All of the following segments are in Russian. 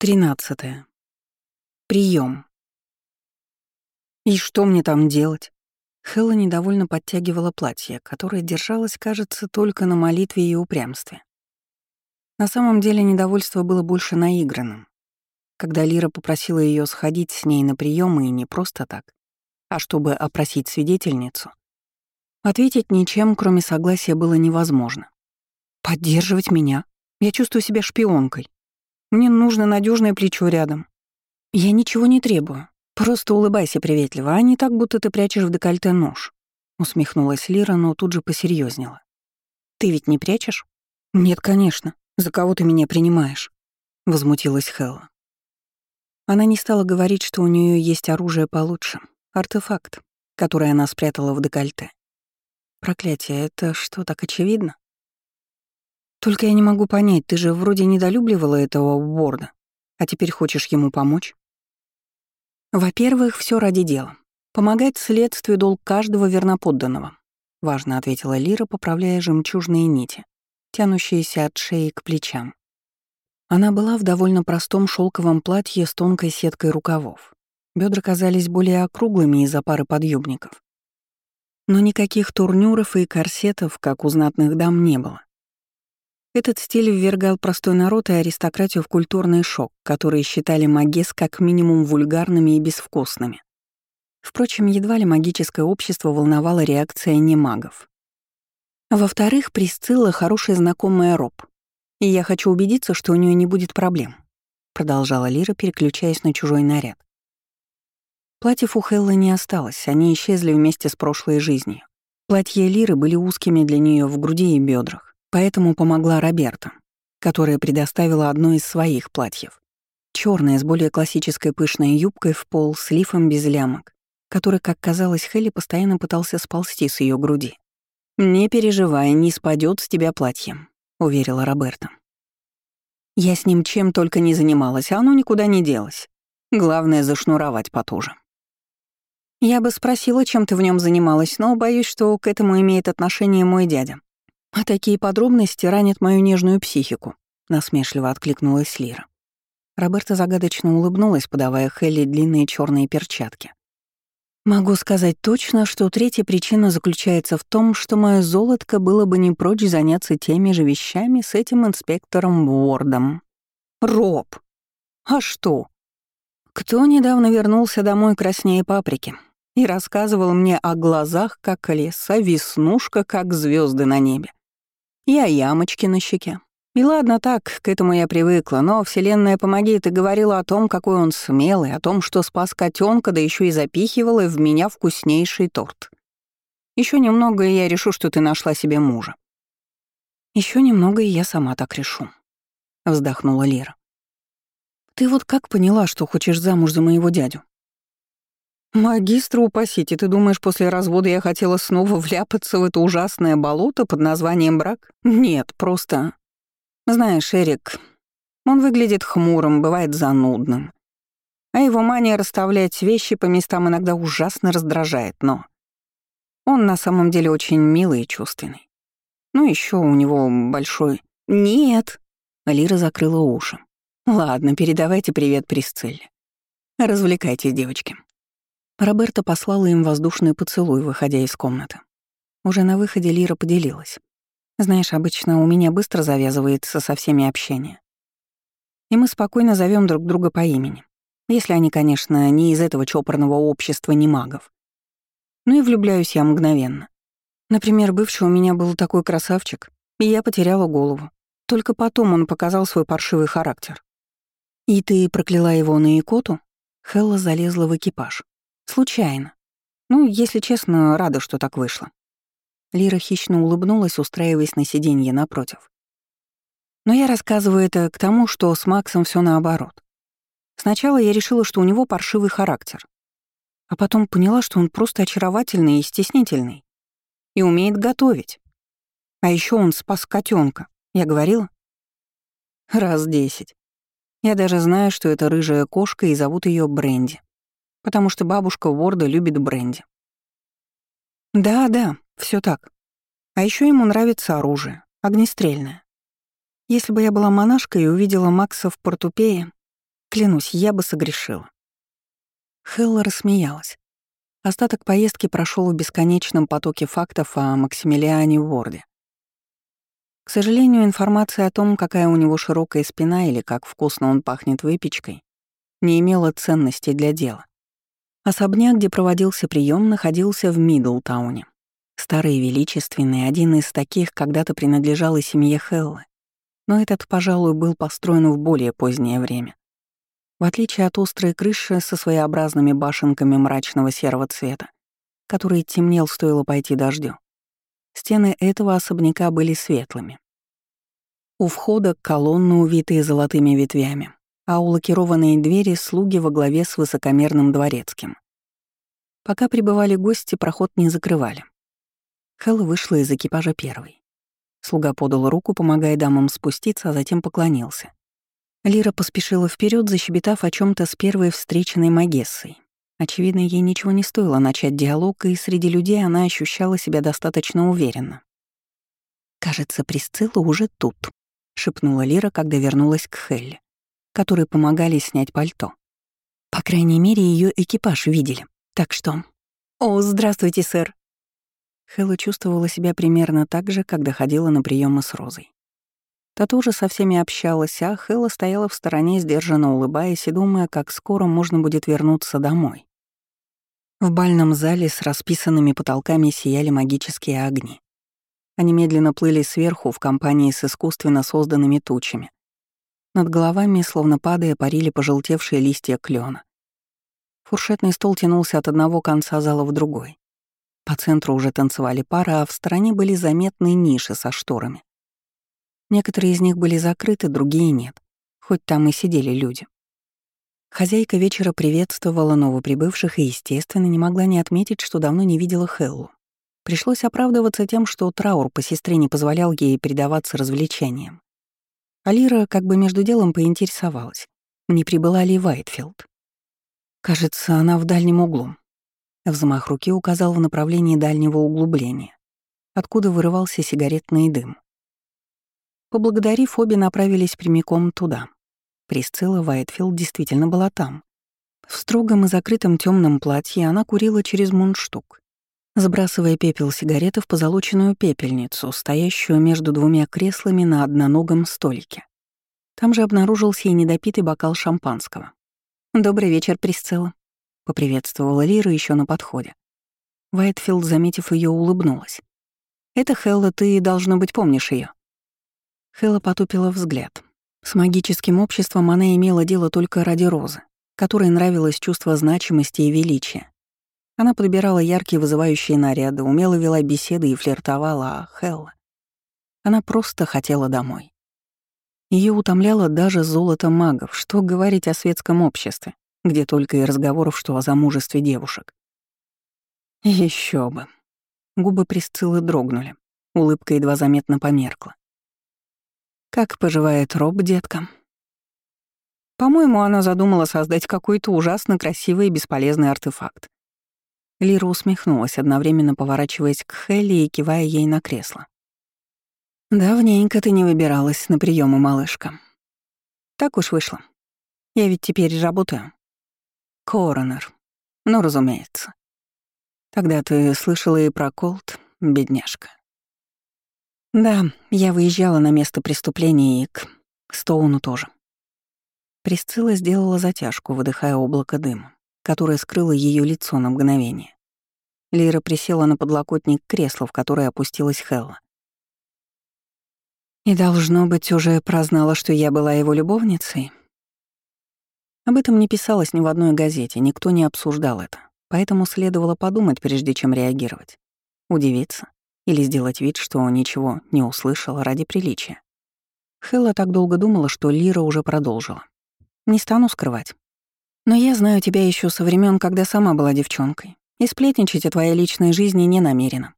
Тринадцатое. Прием. И что мне там делать? Хэлла недовольно подтягивала платье, которое держалось, кажется, только на молитве и упрямстве. На самом деле недовольство было больше наигранным. Когда Лира попросила ее сходить с ней на прием и не просто так, а чтобы опросить свидетельницу, ответить ничем, кроме согласия, было невозможно. «Поддерживать меня? Я чувствую себя шпионкой. Мне нужно надежное плечо рядом. Я ничего не требую. Просто улыбайся приветливо, а не так, будто ты прячешь в декольте нож. Усмехнулась Лира, но тут же посерьезнела. Ты ведь не прячешь? Нет, конечно. За кого ты меня принимаешь? Возмутилась Хелла. Она не стала говорить, что у нее есть оружие получше. Артефакт, который она спрятала в декольте. Проклятие, это что, так очевидно? Только я не могу понять, ты же вроде недолюбливала этого Уорда, а теперь хочешь ему помочь? Во-первых, все ради дела. Помогать следствию долг каждого верноподданного. Важно ответила Лира, поправляя жемчужные нити, тянущиеся от шеи к плечам. Она была в довольно простом шелковом платье с тонкой сеткой рукавов. Бедра казались более округлыми из-за пары подъюбников. Но никаких турнюров и корсетов, как у знатных дам, не было. Этот стиль ввергал простой народ и аристократию в культурный шок, которые считали магес как минимум вульгарными и безвкусными. Впрочем, едва ли магическое общество волновало реакция немагов. Во-вторых, Присцилла — хорошая знакомая Роб, и я хочу убедиться, что у нее не будет проблем, продолжала Лира, переключаясь на чужой наряд. Платьев у Хеллы не осталось, они исчезли вместе с прошлой жизнью. Платья Лиры были узкими для нее в груди и бедрах. Поэтому помогла Роберта, которая предоставила одно из своих платьев. черное с более классической пышной юбкой в пол с лифом без лямок, который, как казалось, Хелли постоянно пытался сползти с ее груди. «Не переживай, не спадет с тебя платье», — уверила Роберта. «Я с ним чем только не занималась, а оно никуда не делось. Главное — зашнуровать потуже». Я бы спросила, чем ты в нем занималась, но боюсь, что к этому имеет отношение мой дядя. «А такие подробности ранят мою нежную психику», — насмешливо откликнулась Лира. Роберта загадочно улыбнулась, подавая Хелли длинные черные перчатки. «Могу сказать точно, что третья причина заключается в том, что мое золотко было бы не прочь заняться теми же вещами с этим инспектором Уордом. Роб! А что? Кто недавно вернулся домой краснее паприки и рассказывал мне о глазах, как лес, а веснушка, как звезды на небе, я ямочки на щеке. И ладно так, к этому я привыкла, но Вселенная помоги, ты говорила о том, какой он смелый, о том, что спас котенка, да еще и запихивала в меня вкуснейший торт. Еще немного, и я решу, что ты нашла себе мужа. Еще немного, и я сама так решу, вздохнула Лера. Ты вот как поняла, что хочешь замуж за моего дядю? «Магистра упасите, ты думаешь, после развода я хотела снова вляпаться в это ужасное болото под названием брак? Нет, просто... Знаешь, Эрик, он выглядит хмурым, бывает занудным. А его мания расставлять вещи по местам иногда ужасно раздражает, но... Он на самом деле очень милый и чувственный. Ну, еще у него большой... Нет! Алира закрыла уши. Ладно, передавайте привет Присцилле. Развлекайтесь, девочки. Роберта послала им воздушный поцелуй, выходя из комнаты. Уже на выходе Лира поделилась. «Знаешь, обычно у меня быстро завязывается со всеми общение. И мы спокойно зовем друг друга по имени. Если они, конечно, не из этого чопорного общества не магов. Ну и влюбляюсь я мгновенно. Например, бывший у меня был такой красавчик, и я потеряла голову. Только потом он показал свой паршивый характер. «И ты прокляла его на икоту?» Хелла залезла в экипаж. Случайно. Ну, если честно, рада, что так вышло. Лира хищно улыбнулась, устраиваясь на сиденье напротив. Но я рассказываю это к тому, что с Максом все наоборот. Сначала я решила, что у него паршивый характер. А потом поняла, что он просто очаровательный и стеснительный. И умеет готовить. А еще он спас котенка. Я говорила? Раз десять. Я даже знаю, что это рыжая кошка, и зовут ее Бренди потому что бабушка Уорда любит бренди. Да-да, все так. А еще ему нравится оружие, огнестрельное. Если бы я была монашкой и увидела Макса в портупее, Клянусь, я бы согрешила. Хелла рассмеялась. Остаток поездки прошел в бесконечном потоке фактов о Максимилиане Ворде. К сожалению, информация о том, какая у него широкая спина или как вкусно он пахнет выпечкой, не имела ценности для дела. Особняк, где проводился прием, находился в Мидлтауне. Старый величественный, один из таких когда-то принадлежал и семье Хеллы. Но этот, пожалуй, был построен в более позднее время. В отличие от острой крыши со своеобразными башенками мрачного серого цвета, который темнел, стоило пойти дождю, стены этого особняка были светлыми. У входа колонны, увитые золотыми ветвями, а у лакированной двери слуги во главе с высокомерным дворецким. Пока прибывали гости, проход не закрывали. Хэлла вышла из экипажа первой. Слуга подал руку, помогая дамам спуститься, а затем поклонился. Лира поспешила вперед, защебетав о чем то с первой встреченной Магессой. Очевидно, ей ничего не стоило начать диалог, и среди людей она ощущала себя достаточно уверенно. «Кажется, Присцилла уже тут», — шепнула Лира, когда вернулась к Хелле, которые помогали снять пальто. По крайней мере, ее экипаж видели. Так что... «О, здравствуйте, сэр!» Хэлла чувствовала себя примерно так же, когда ходила на приемы с Розой. Та тоже со всеми общалась, а Хэлла стояла в стороне, сдержанно улыбаясь и думая, как скоро можно будет вернуться домой. В бальном зале с расписанными потолками сияли магические огни. Они медленно плыли сверху в компании с искусственно созданными тучами. Над головами, словно падая, парили пожелтевшие листья клена. Фуршетный стол тянулся от одного конца зала в другой. По центру уже танцевали пары, а в стороне были заметные ниши со шторами. Некоторые из них были закрыты, другие нет, хоть там и сидели люди. Хозяйка вечера приветствовала новоприбывших и, естественно, не могла не отметить, что давно не видела Хеллу. Пришлось оправдываться тем, что траур по сестре не позволял ей предаваться развлечениям. Алира как бы между делом поинтересовалась, не прибыла ли Вайтфилд. Кажется, она в дальнем углу. Взмах руки указал в направлении дальнего углубления, откуда вырывался сигаретный дым. Поблагодарив, обе направились прямиком туда. Присцилла Вайтфилд действительно была там. В строгом и закрытом темном платье она курила через мундштук, сбрасывая пепел сигареты в позолоченную пепельницу, стоящую между двумя креслами на одноногом столике. Там же обнаружился и недопитый бокал шампанского. «Добрый вечер, Присцилла», — поприветствовала Лира еще на подходе. Вайтфилд, заметив ее, улыбнулась. «Это Хелла, ты, должно быть, помнишь ее. Хэлла потупила взгляд. С магическим обществом она имела дело только ради Розы, которой нравилось чувство значимости и величия. Она подбирала яркие вызывающие наряды, умело вела беседы и флиртовала, а Хелла... Она просто хотела домой. Ее утомляло даже золото магов, что говорить о светском обществе, где только и разговоров, что о замужестве девушек. Еще бы. Губы Присциллы дрогнули, улыбка едва заметно померкла. Как поживает Роб, детка? По-моему, она задумала создать какой-то ужасно красивый и бесполезный артефакт. Лира усмехнулась, одновременно поворачиваясь к Хелли и кивая ей на кресло. «Давненько ты не выбиралась на приемы, малышка. Так уж вышло. Я ведь теперь работаю. Коронер. Ну, разумеется. Тогда ты слышала и про Колт, бедняжка. Да, я выезжала на место преступления и к Стоуну тоже. Присцилла сделала затяжку, выдыхая облако дыма, которое скрыло ее лицо на мгновение. Лира присела на подлокотник кресла, в которое опустилась Хелла. И, должно быть, уже прознала, что я была его любовницей. Об этом не писалось ни в одной газете, никто не обсуждал это, поэтому следовало подумать, прежде чем реагировать. Удивиться или сделать вид, что ничего не услышала ради приличия. Хэлла так долго думала, что Лира уже продолжила. «Не стану скрывать. Но я знаю тебя еще со времен, когда сама была девчонкой, и сплетничать о твоей личной жизни не намерена».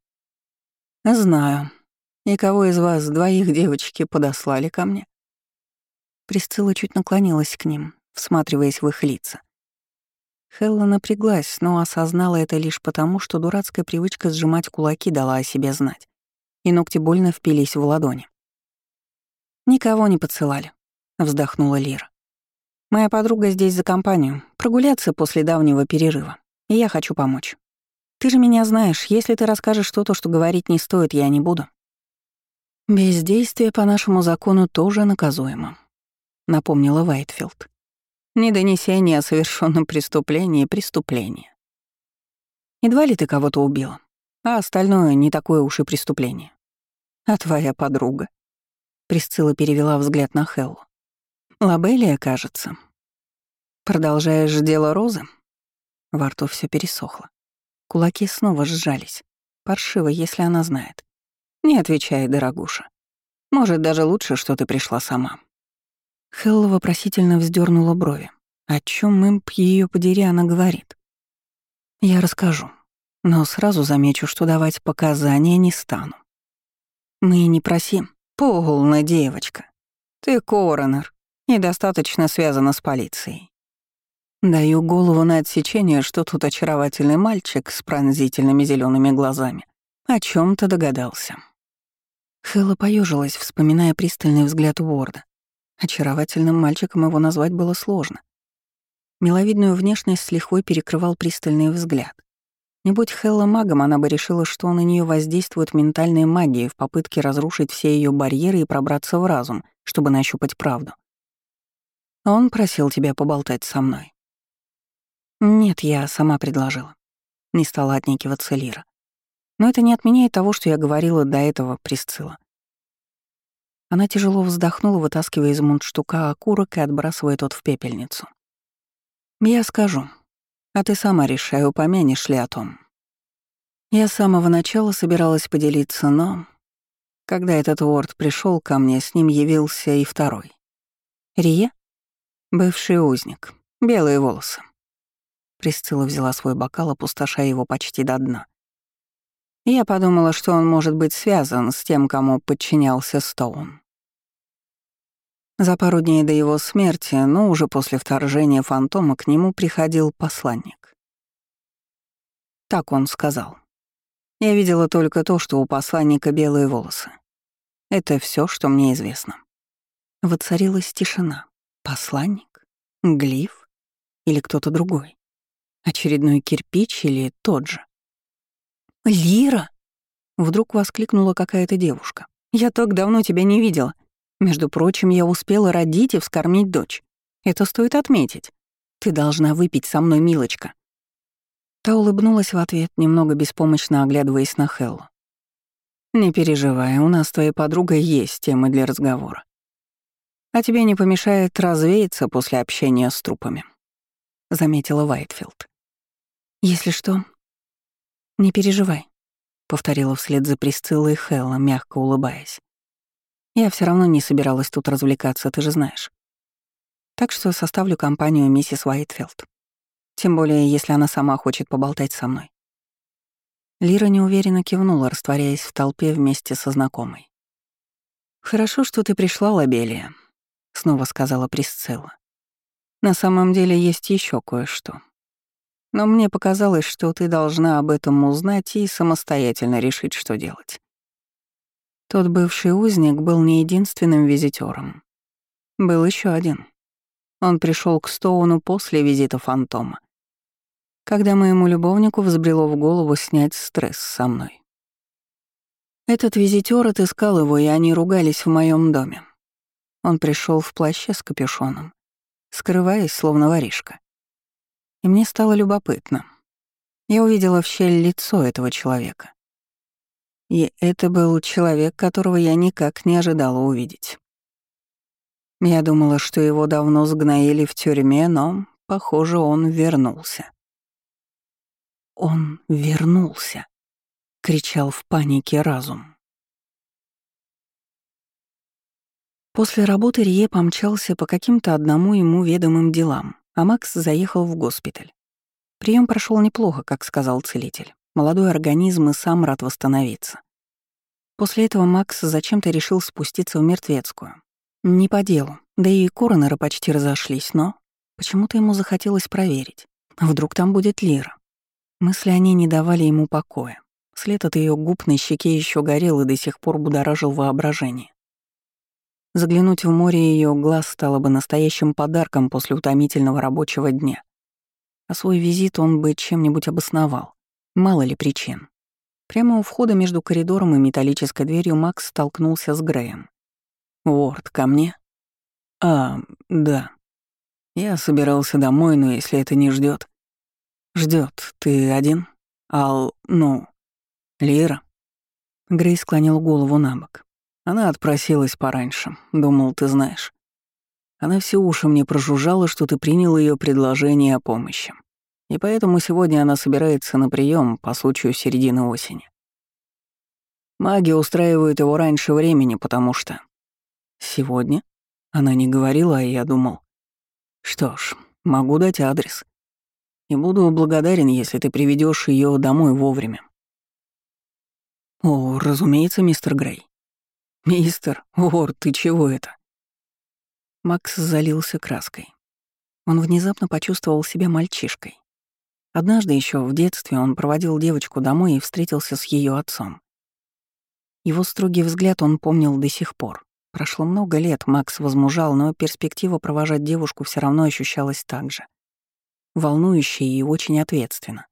«Знаю. И кого из вас двоих девочки подослали ко мне?» Присцилла чуть наклонилась к ним, всматриваясь в их лица. Хелла напряглась, но осознала это лишь потому, что дурацкая привычка сжимать кулаки дала о себе знать, и ногти больно впились в ладони. «Никого не поцелали», — вздохнула Лира. Моя подруга здесь за компанию, прогуляться после давнего перерыва, и я хочу помочь. Ты же меня знаешь, если ты расскажешь что-то, что говорить не стоит, я не буду. Бездействие по нашему закону тоже наказуемо, напомнила Вайтфилд. Недонесение о совершенном преступлении — преступление. Едва ли ты кого-то убила, а остальное не такое уж и преступление. А твоя подруга? Присцилла перевела взгляд на Хеллу. Лабелия, кажется. Продолжаешь дело Розы? Во рту все пересохло. Кулаки снова сжались. Паршиво, если она знает. Не отвечай, дорогуша. Может, даже лучше, что ты пришла сама. Хелла вопросительно вздернула брови. О чем имп ее подери она говорит? Я расскажу, но сразу замечу, что давать показания не стану. Мы не просим. Полная девочка. Ты коронер, недостаточно связана с полицией. Даю голову на отсечение, что тут очаровательный мальчик с пронзительными зелеными глазами. О чем то догадался. Хэлла поежилась, вспоминая пристальный взгляд Уорда. Очаровательным мальчиком его назвать было сложно. Миловидную внешность с лихвой перекрывал пристальный взгляд. Не будь Хелла магом, она бы решила, что на нее воздействует ментальная магия в попытке разрушить все ее барьеры и пробраться в разум, чтобы нащупать правду. Он просил тебя поболтать со мной. Нет, я сама предложила. Не стала отнекиваться Лира. Но это не отменяет того, что я говорила до этого Присцилла. Она тяжело вздохнула, вытаскивая из мундштука окурок и отбрасывая тот в пепельницу. «Я скажу. А ты сама решай, упомянешь ли о том. Я с самого начала собиралась поделиться, но... Когда этот Уорд пришел ко мне, с ним явился и второй. Рие? Бывший узник. Белые волосы. Присцилла взяла свой бокал, опустошая его почти до дна. Я подумала, что он может быть связан с тем, кому подчинялся Стоун. За пару дней до его смерти, но уже после вторжения фантома, к нему приходил посланник. Так он сказал. Я видела только то, что у посланника белые волосы. Это все, что мне известно. Воцарилась тишина. Посланник? Глиф? Или кто-то другой? Очередной кирпич или тот же? «Лира!» — вдруг воскликнула какая-то девушка. «Я так давно тебя не видела. Между прочим, я успела родить и вскормить дочь. Это стоит отметить. Ты должна выпить со мной, милочка». Та улыбнулась в ответ, немного беспомощно оглядываясь на Хеллу. «Не переживай, у нас с твоей подругой есть темы для разговора. А тебе не помешает развеяться после общения с трупами», — заметила Вайтфилд. «Если что, «Не переживай», — повторила вслед за Присциллой Хелла, мягко улыбаясь. «Я все равно не собиралась тут развлекаться, ты же знаешь. Так что составлю компанию миссис Уайтфилд. Тем более, если она сама хочет поболтать со мной». Лира неуверенно кивнула, растворяясь в толпе вместе со знакомой. «Хорошо, что ты пришла, Лабелия», — снова сказала Присцилла. «На самом деле есть еще кое-что. Но мне показалось, что ты должна об этом узнать и самостоятельно решить, что делать. Тот бывший узник был не единственным визитером. Был еще один. Он пришел к Стоуну после визита фантома, когда моему любовнику взбрело в голову снять стресс со мной. Этот визитер отыскал его, и они ругались в моем доме. Он пришел в плаще с капюшоном, скрываясь, словно воришка и мне стало любопытно. Я увидела в щель лицо этого человека. И это был человек, которого я никак не ожидала увидеть. Я думала, что его давно сгноили в тюрьме, но, похоже, он вернулся. «Он вернулся!» — кричал в панике разум. После работы Рие помчался по каким-то одному ему ведомым делам а Макс заехал в госпиталь. Прием прошел неплохо, как сказал целитель. Молодой организм и сам рад восстановиться. После этого Макс зачем-то решил спуститься в мертвецкую. Не по делу, да и коронеры почти разошлись, но почему-то ему захотелось проверить. Вдруг там будет Лира. Мысли о ней не давали ему покоя. След от ее губ на щеке еще горел и до сих пор будоражил воображение. Заглянуть в море ее глаз стало бы настоящим подарком после утомительного рабочего дня. А свой визит он бы чем-нибудь обосновал. Мало ли причин. Прямо у входа между коридором и металлической дверью Макс столкнулся с Греем. «Уорд, ко мне?» «А, да. Я собирался домой, но если это не ждет, ждет. Ты один? Ал... ну... Лира?» Грей склонил голову на бок. Она отпросилась пораньше, думал, ты знаешь. Она все уши мне прожужжала, что ты принял ее предложение о помощи. И поэтому сегодня она собирается на прием по случаю середины осени. Маги устраивают его раньше времени, потому что... Сегодня? Она не говорила, а я думал. Что ж, могу дать адрес. И буду благодарен, если ты приведешь ее домой вовремя. «О, разумеется, мистер Грей». «Мистер, Уорд, ты чего это?» Макс залился краской. Он внезапно почувствовал себя мальчишкой. Однажды еще в детстве он проводил девочку домой и встретился с ее отцом. Его строгий взгляд он помнил до сих пор. Прошло много лет, Макс возмужал, но перспектива провожать девушку все равно ощущалась так же. Волнующе и очень ответственно.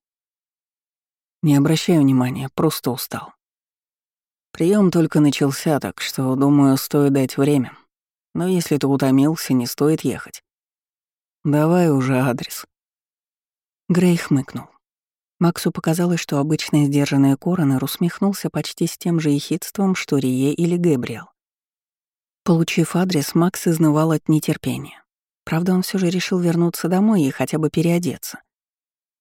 Не обращаю внимания, просто устал. Прием только начался, так что, думаю, стоит дать время. Но если ты утомился, не стоит ехать. Давай уже адрес. Грей хмыкнул. Максу показалось, что обычный сдержанный Коронер усмехнулся почти с тем же ехидством, что Рие или Гэбриэл. Получив адрес, Макс изнывал от нетерпения. Правда, он все же решил вернуться домой и хотя бы переодеться.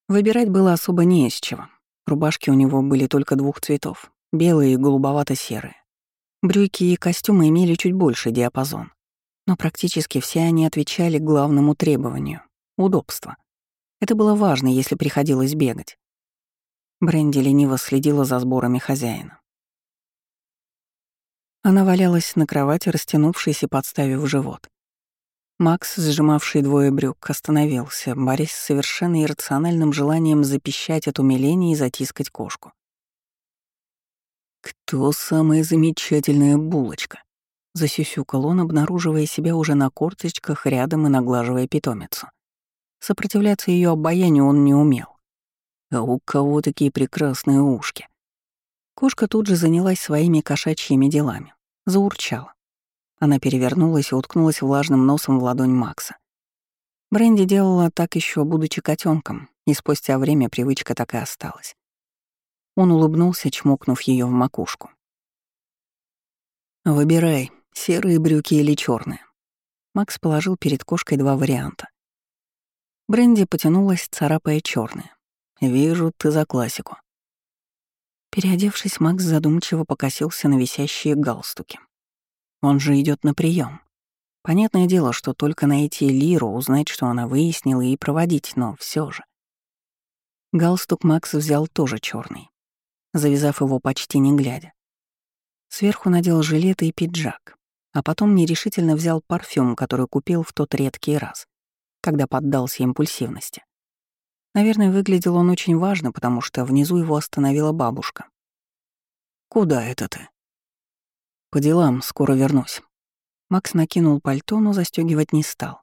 Выбирать было особо не из чего. Рубашки у него были только двух цветов белые и голубовато-серые. Брюки и костюмы имели чуть больше диапазон, но практически все они отвечали главному требованию — удобство. Это было важно, если приходилось бегать. Бренди лениво следила за сборами хозяина. Она валялась на кровати, растянувшись и подставив живот. Макс, сжимавший двое брюк, остановился, борясь с совершенно иррациональным желанием запищать от умиления и затискать кошку. «Кто самая замечательная булочка?» — засюсюкал он, обнаруживая себя уже на корточках рядом и наглаживая питомицу. Сопротивляться ее обаянию он не умел. А у кого такие прекрасные ушки? Кошка тут же занялась своими кошачьими делами. Заурчала. Она перевернулась и уткнулась влажным носом в ладонь Макса. Бренди делала так еще, будучи котенком, и спустя время привычка так и осталась. Он улыбнулся, чмокнув ее в макушку. «Выбирай, серые брюки или черные. Макс положил перед кошкой два варианта. Бренди потянулась, царапая черные. «Вижу, ты за классику». Переодевшись, Макс задумчиво покосился на висящие галстуки. Он же идет на прием. Понятное дело, что только найти Лиру, узнать, что она выяснила, и проводить, но все же. Галстук Макс взял тоже черный завязав его почти не глядя. Сверху надел жилет и пиджак, а потом нерешительно взял парфюм, который купил в тот редкий раз, когда поддался импульсивности. Наверное, выглядел он очень важно, потому что внизу его остановила бабушка. «Куда это ты?» «По делам, скоро вернусь». Макс накинул пальто, но застегивать не стал.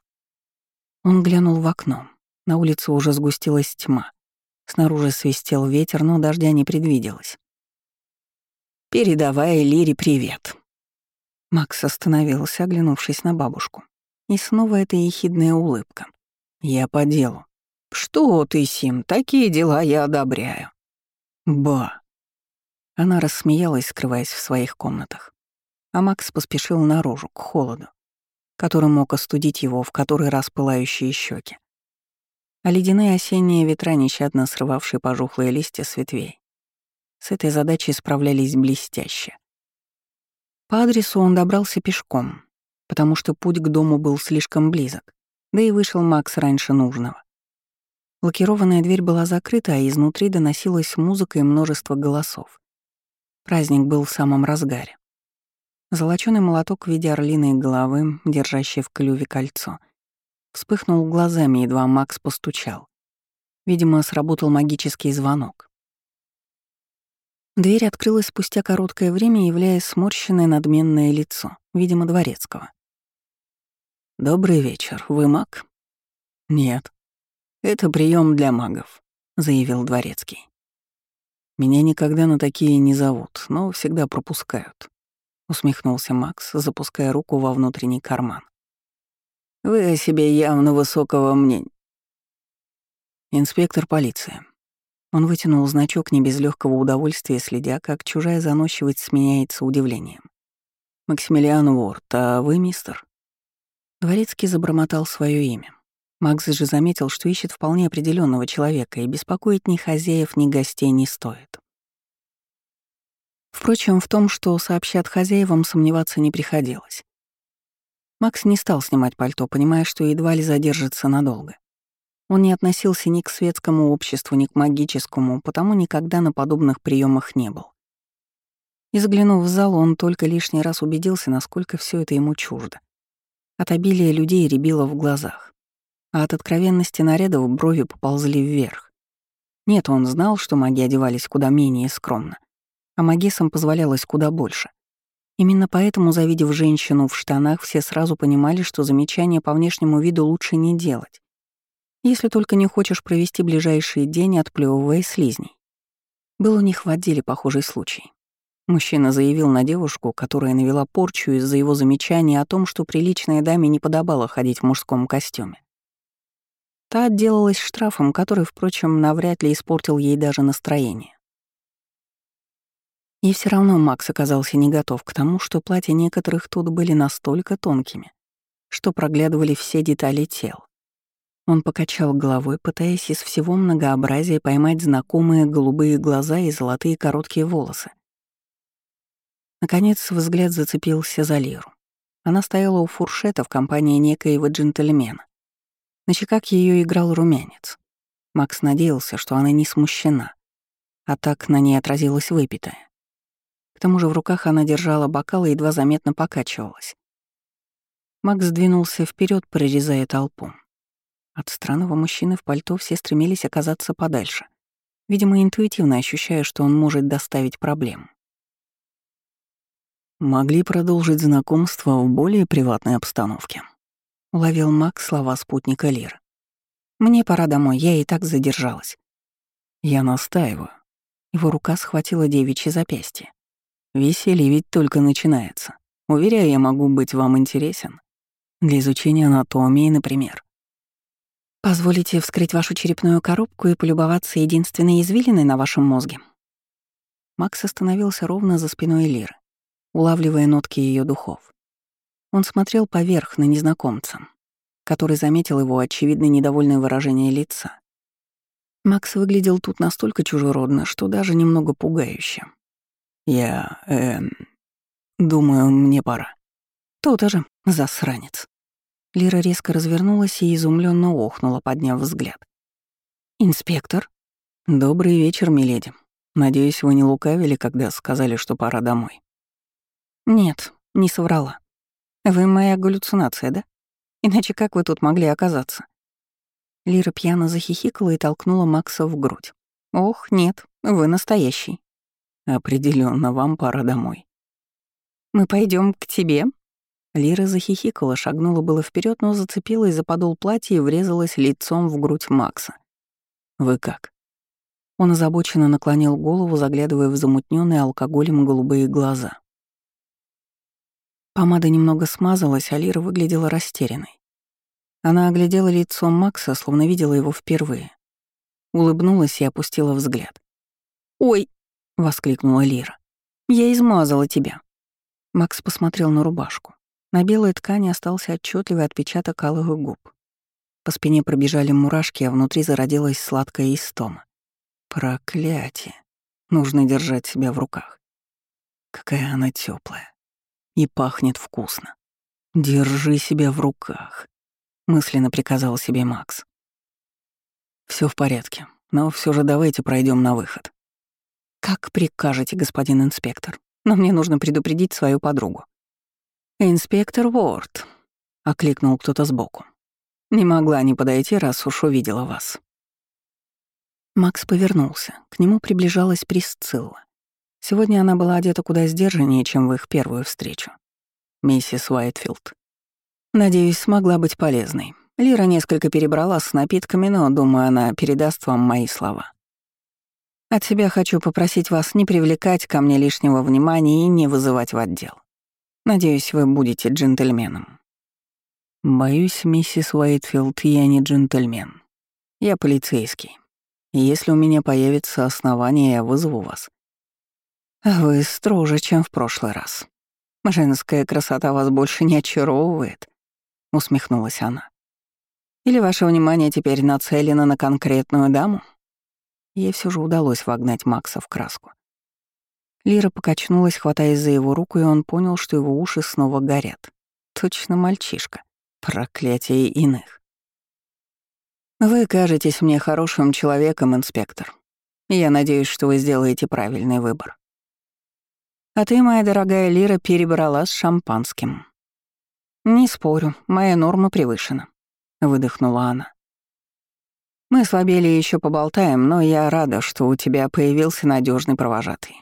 Он глянул в окно. На улице уже сгустилась тьма. Снаружи свистел ветер, но дождя не предвиделось. «Передавай Лире привет». Макс остановился, оглянувшись на бабушку. И снова эта ехидная улыбка. «Я по делу». «Что ты, Сим, такие дела я одобряю». «Ба». Она рассмеялась, скрываясь в своих комнатах. А Макс поспешил наружу, к холоду, который мог остудить его в который раз пылающие щеки а ледяные осенние ветра, нещадно срывавшие пожухлые листья с ветвей. С этой задачей справлялись блестяще. По адресу он добрался пешком, потому что путь к дому был слишком близок, да и вышел Макс раньше нужного. Лакированная дверь была закрыта, а изнутри доносилась музыка и множество голосов. Праздник был в самом разгаре. Золочёный молоток в виде орлиной головы, держащий в клюве кольцо — Вспыхнул глазами, едва Макс постучал. Видимо, сработал магический звонок. Дверь открылась спустя короткое время, являя сморщенное надменное лицо, видимо, дворецкого. «Добрый вечер. Вы маг?» «Нет. Это прием для магов», — заявил дворецкий. «Меня никогда на такие не зовут, но всегда пропускают», — усмехнулся Макс, запуская руку во внутренний карман. «Вы о себе явно высокого мнения». «Инспектор полиции», он вытянул значок не без легкого удовольствия, следя, как чужая заносчивость сменяется удивлением. «Максимилиан Уорд, а вы мистер?» Дворецкий забормотал свое имя. Макс же заметил, что ищет вполне определенного человека, и беспокоить ни хозяев, ни гостей не стоит. Впрочем, в том, что сообщат хозяевам, сомневаться не приходилось. Макс не стал снимать пальто, понимая, что едва ли задержится надолго. Он не относился ни к светскому обществу, ни к магическому, потому никогда на подобных приемах не был. И заглянув в зал, он только лишний раз убедился, насколько все это ему чуждо. От обилия людей рябило в глазах, а от откровенности нарядов брови поползли вверх. Нет, он знал, что маги одевались куда менее скромно, а магесам позволялось куда больше. Именно поэтому, завидев женщину в штанах, все сразу понимали, что замечания по внешнему виду лучше не делать если только не хочешь провести ближайшие день, отплевывая слизней. Был у них в отделе похожий случай. Мужчина заявил на девушку, которая навела порчу из-за его замечания о том, что приличной даме не подобало ходить в мужском костюме. Та отделалась штрафом, который, впрочем, навряд ли испортил ей даже настроение. И все равно Макс оказался не готов к тому, что платья некоторых тут были настолько тонкими, что проглядывали все детали тел. Он покачал головой, пытаясь из всего многообразия поймать знакомые голубые глаза и золотые короткие волосы. Наконец взгляд зацепился за Лиру. Она стояла у фуршета в компании некоего джентльмена. На щеках ее играл румянец. Макс надеялся, что она не смущена, а так на ней отразилось выпитое. Тому же в руках она держала бокал и едва заметно покачивалась. Макс двинулся вперед, прорезая толпу. От странного мужчины в пальто все стремились оказаться подальше, видимо, интуитивно ощущая, что он может доставить проблем. «Могли продолжить знакомство в более приватной обстановке», — уловил Мак слова спутника Лир. «Мне пора домой, я и так задержалась». «Я настаиваю». Его рука схватила девичье запястье. «Веселье ведь только начинается. Уверяю, я могу быть вам интересен. Для изучения анатомии, например. Позволите вскрыть вашу черепную коробку и полюбоваться единственной извилиной на вашем мозге. Макс остановился ровно за спиной Лиры, улавливая нотки ее духов. Он смотрел поверх на незнакомца, который заметил его очевидно недовольное выражение лица. Макс выглядел тут настолько чужеродно, что даже немного пугающе. «Я... эм... думаю, мне пора». «То-то же, засранец». Лира резко развернулась и изумленно охнула, подняв взгляд. «Инспектор?» «Добрый вечер, миледи. Надеюсь, вы не лукавили, когда сказали, что пора домой?» «Нет, не соврала. Вы моя галлюцинация, да? Иначе как вы тут могли оказаться?» Лира пьяно захихикала и толкнула Макса в грудь. «Ох, нет, вы настоящий». Определенно, вам пора домой». «Мы пойдем к тебе?» Лира захихикала, шагнула было вперед, но зацепилась за подол платья и врезалась лицом в грудь Макса. «Вы как?» Он озабоченно наклонил голову, заглядывая в замутненные алкоголем голубые глаза. Помада немного смазалась, а Лира выглядела растерянной. Она оглядела лицо Макса, словно видела его впервые. Улыбнулась и опустила взгляд. «Ой!» — воскликнула Лира. «Я измазала тебя». Макс посмотрел на рубашку. На белой ткани остался отчетливый отпечаток алых губ. По спине пробежали мурашки, а внутри зародилась сладкая истома. Проклятие. Нужно держать себя в руках. Какая она теплая и пахнет вкусно. Держи себя в руках, мысленно приказал себе Макс. Все в порядке, но все же давайте пройдем на выход. Как прикажете, господин инспектор, но мне нужно предупредить свою подругу. «Инспектор Уорд», — окликнул кто-то сбоку. «Не могла не подойти, раз уж увидела вас». Макс повернулся. К нему приближалась Присцилла. Сегодня она была одета куда сдержаннее, чем в их первую встречу. миссис Уайтфилд. Надеюсь, смогла быть полезной. Лира несколько перебрала с напитками, но, думаю, она передаст вам мои слова. От себя хочу попросить вас не привлекать ко мне лишнего внимания и не вызывать в отдел. Надеюсь, вы будете джентльменом. Боюсь, миссис Уайтфилд, я не джентльмен. Я полицейский. И если у меня появится основание, я вызову вас. Вы строже, чем в прошлый раз. Женская красота вас больше не очаровывает, усмехнулась она. Или ваше внимание теперь нацелено на конкретную даму? Ей все же удалось вогнать Макса в краску. Лира покачнулась, хватаясь за его руку, и он понял, что его уши снова горят. Точно мальчишка. Проклятие иных. «Вы кажетесь мне хорошим человеком, инспектор. Я надеюсь, что вы сделаете правильный выбор. А ты, моя дорогая Лира, перебрала с шампанским». «Не спорю, моя норма превышена», — выдохнула она. Мы с Лобели еще поболтаем, но я рада, что у тебя появился надежный провожатый.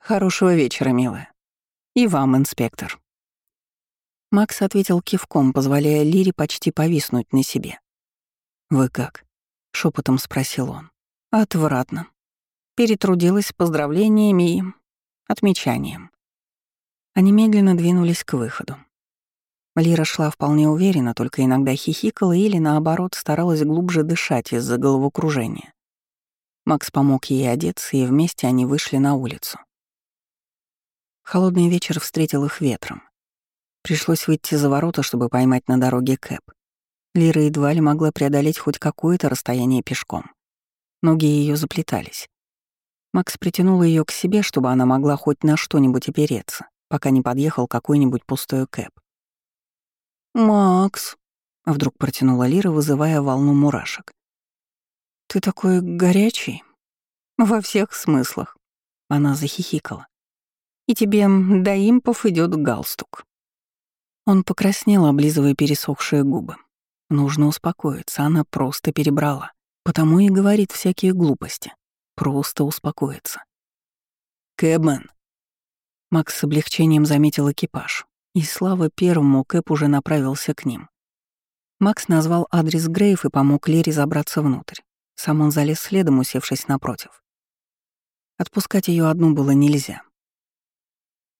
Хорошего вечера, милая. И вам, инспектор. Макс ответил кивком, позволяя Лире почти повиснуть на себе. «Вы как?» — шепотом спросил он. «Отвратно. Перетрудилась поздравлениями и отмечанием». Они медленно двинулись к выходу. Лира шла вполне уверенно, только иногда хихикала или, наоборот, старалась глубже дышать из-за головокружения. Макс помог ей одеться, и вместе они вышли на улицу. Холодный вечер встретил их ветром. Пришлось выйти за ворота, чтобы поймать на дороге Кэп. Лира едва ли могла преодолеть хоть какое-то расстояние пешком. Ноги ее заплетались. Макс притянул ее к себе, чтобы она могла хоть на что-нибудь опереться, пока не подъехал какой-нибудь пустой Кэп. «Макс», — вдруг протянула Лира, вызывая волну мурашек. «Ты такой горячий. Во всех смыслах». Она захихикала. «И тебе до импов идет галстук». Он покраснел, облизывая пересохшие губы. Нужно успокоиться, она просто перебрала. Потому и говорит всякие глупости. Просто успокоиться. «Кэбмен». Макс с облегчением заметил экипаж. И слава первому, Кэп уже направился к ним. Макс назвал адрес Грейв и помог Лере забраться внутрь. Сам он залез следом, усевшись напротив. Отпускать ее одну было нельзя.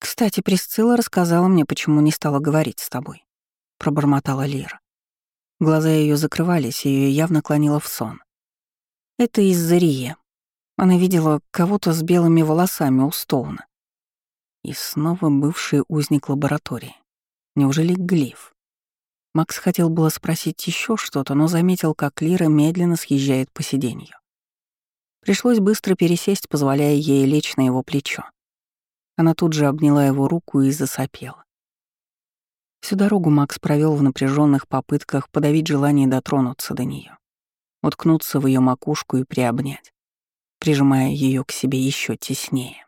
«Кстати, Присцилла рассказала мне, почему не стала говорить с тобой», — пробормотала Лера. Глаза ее закрывались, и ее явно клонило в сон. «Это из-за Рие. Она видела кого-то с белыми волосами у Стоуна. И снова бывший узник лаборатории. Неужели глиф? Макс хотел было спросить еще что-то, но заметил, как Лира медленно съезжает по сиденью. Пришлось быстро пересесть, позволяя ей лечь на его плечо. Она тут же обняла его руку и засопела. Всю дорогу Макс провел в напряженных попытках подавить желание дотронуться до нее, уткнуться в ее макушку и приобнять, прижимая ее к себе еще теснее.